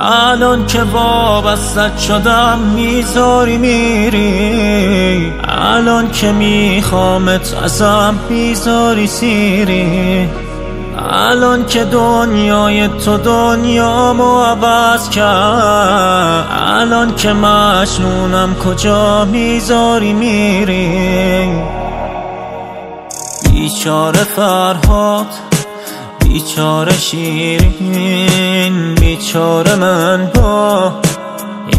الان که وابستت شدم می‌ذاری میری. الان که میخوامت ازم می‌ذاری سیری. الان که دنیای تو دنیامو عوض کرد. الان که مشنونم کجا می‌ذاری میری. بیچاره فرهاد بیچاره شیرین بیچاره من با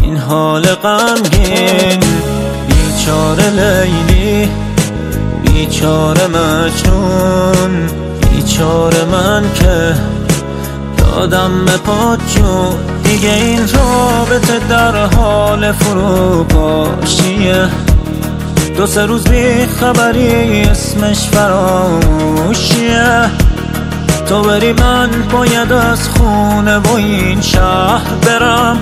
این حال غمگین. بیچاره لیلی بیچاره مجنون. بیچاره من که دادم به پاچون دیگه این رابطه در حال فروپاشیه دو سه روز بی خبری اسمش فراموشیه. تو بری من باید از خونه و این شهر برم.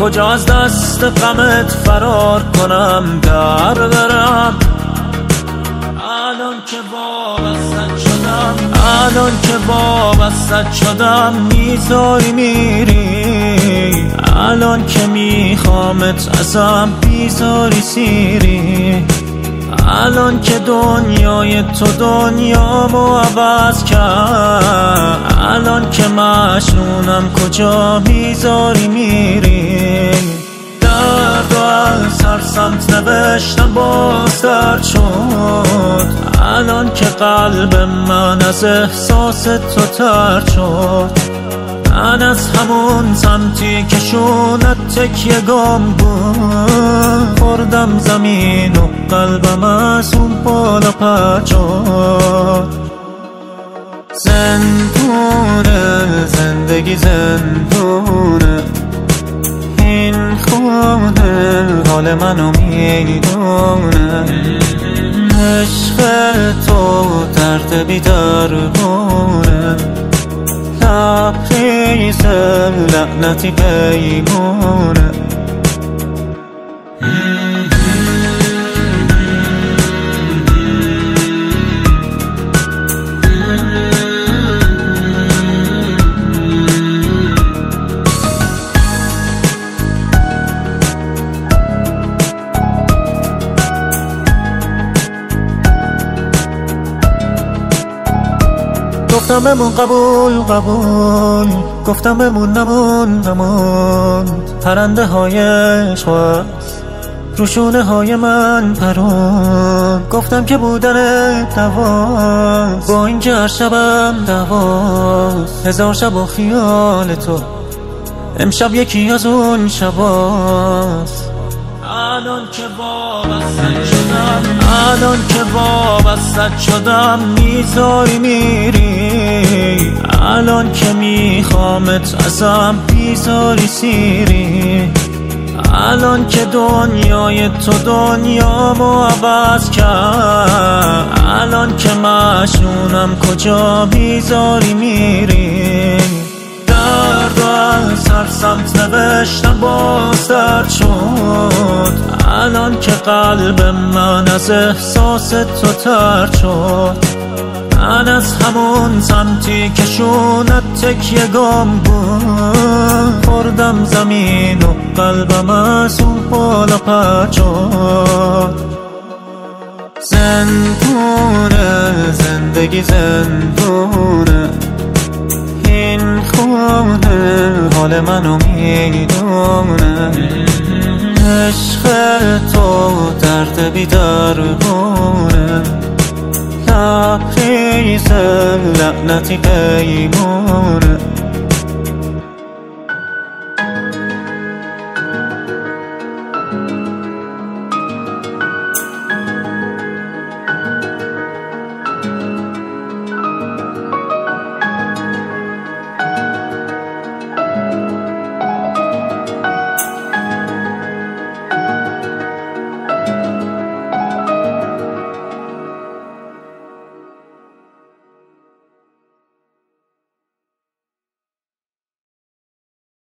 کجا از دست غمت فرار کنم در برم. الان که وابستت شدم الان که وابستت شدم می‌ذاری میری. الان که میخوامت ازم بیزاری سیری. الان که دنیای تو دنیامو عوض کرد. الان که مشنونم کجا می‌ذاری میری درد و از هر سمت نوشتم باز درد شد. الان که قلب من از احساس تو تر شد. من از همون سمتی که شونت تکیه گم بود خوردم زمین و قلبم از اون بالا پچاد زندونه زندگی زندونه. این خونه حال منو می‌دونه. عشق تو درد بیدربونه لبریز لعنتی پیمونه. گفتم بمون قبول قبول. گفتم بمون نمون نمون. پرنده های عشق روشونه های من پرون. گفتم که بودن دواز با اینکه هر شبم دواز. هزار شب و خیال تو. امشب یکی از اون شباست الان که وابستت شدم الان که وابستت شدم می‌ذاری میری. الان که میخوامت ازم بیزاری سیری. الان که دنیای تو دنیامو عوض کرد. الان که مشنونم کجا می‌ذاری میری. درد و از هر سمت نوشتم باز درد شد. الان که قلب من از احساس تو تر شد. من از همون سمتی که شونت تکیه گم بود. خوردم زمین و قلبم از اون بالا پچاد زندونه زندگی زندونه. این خونه حال منو می‌دونه. عشق تو درد بیدربونه لبریز لعنتی پیمونه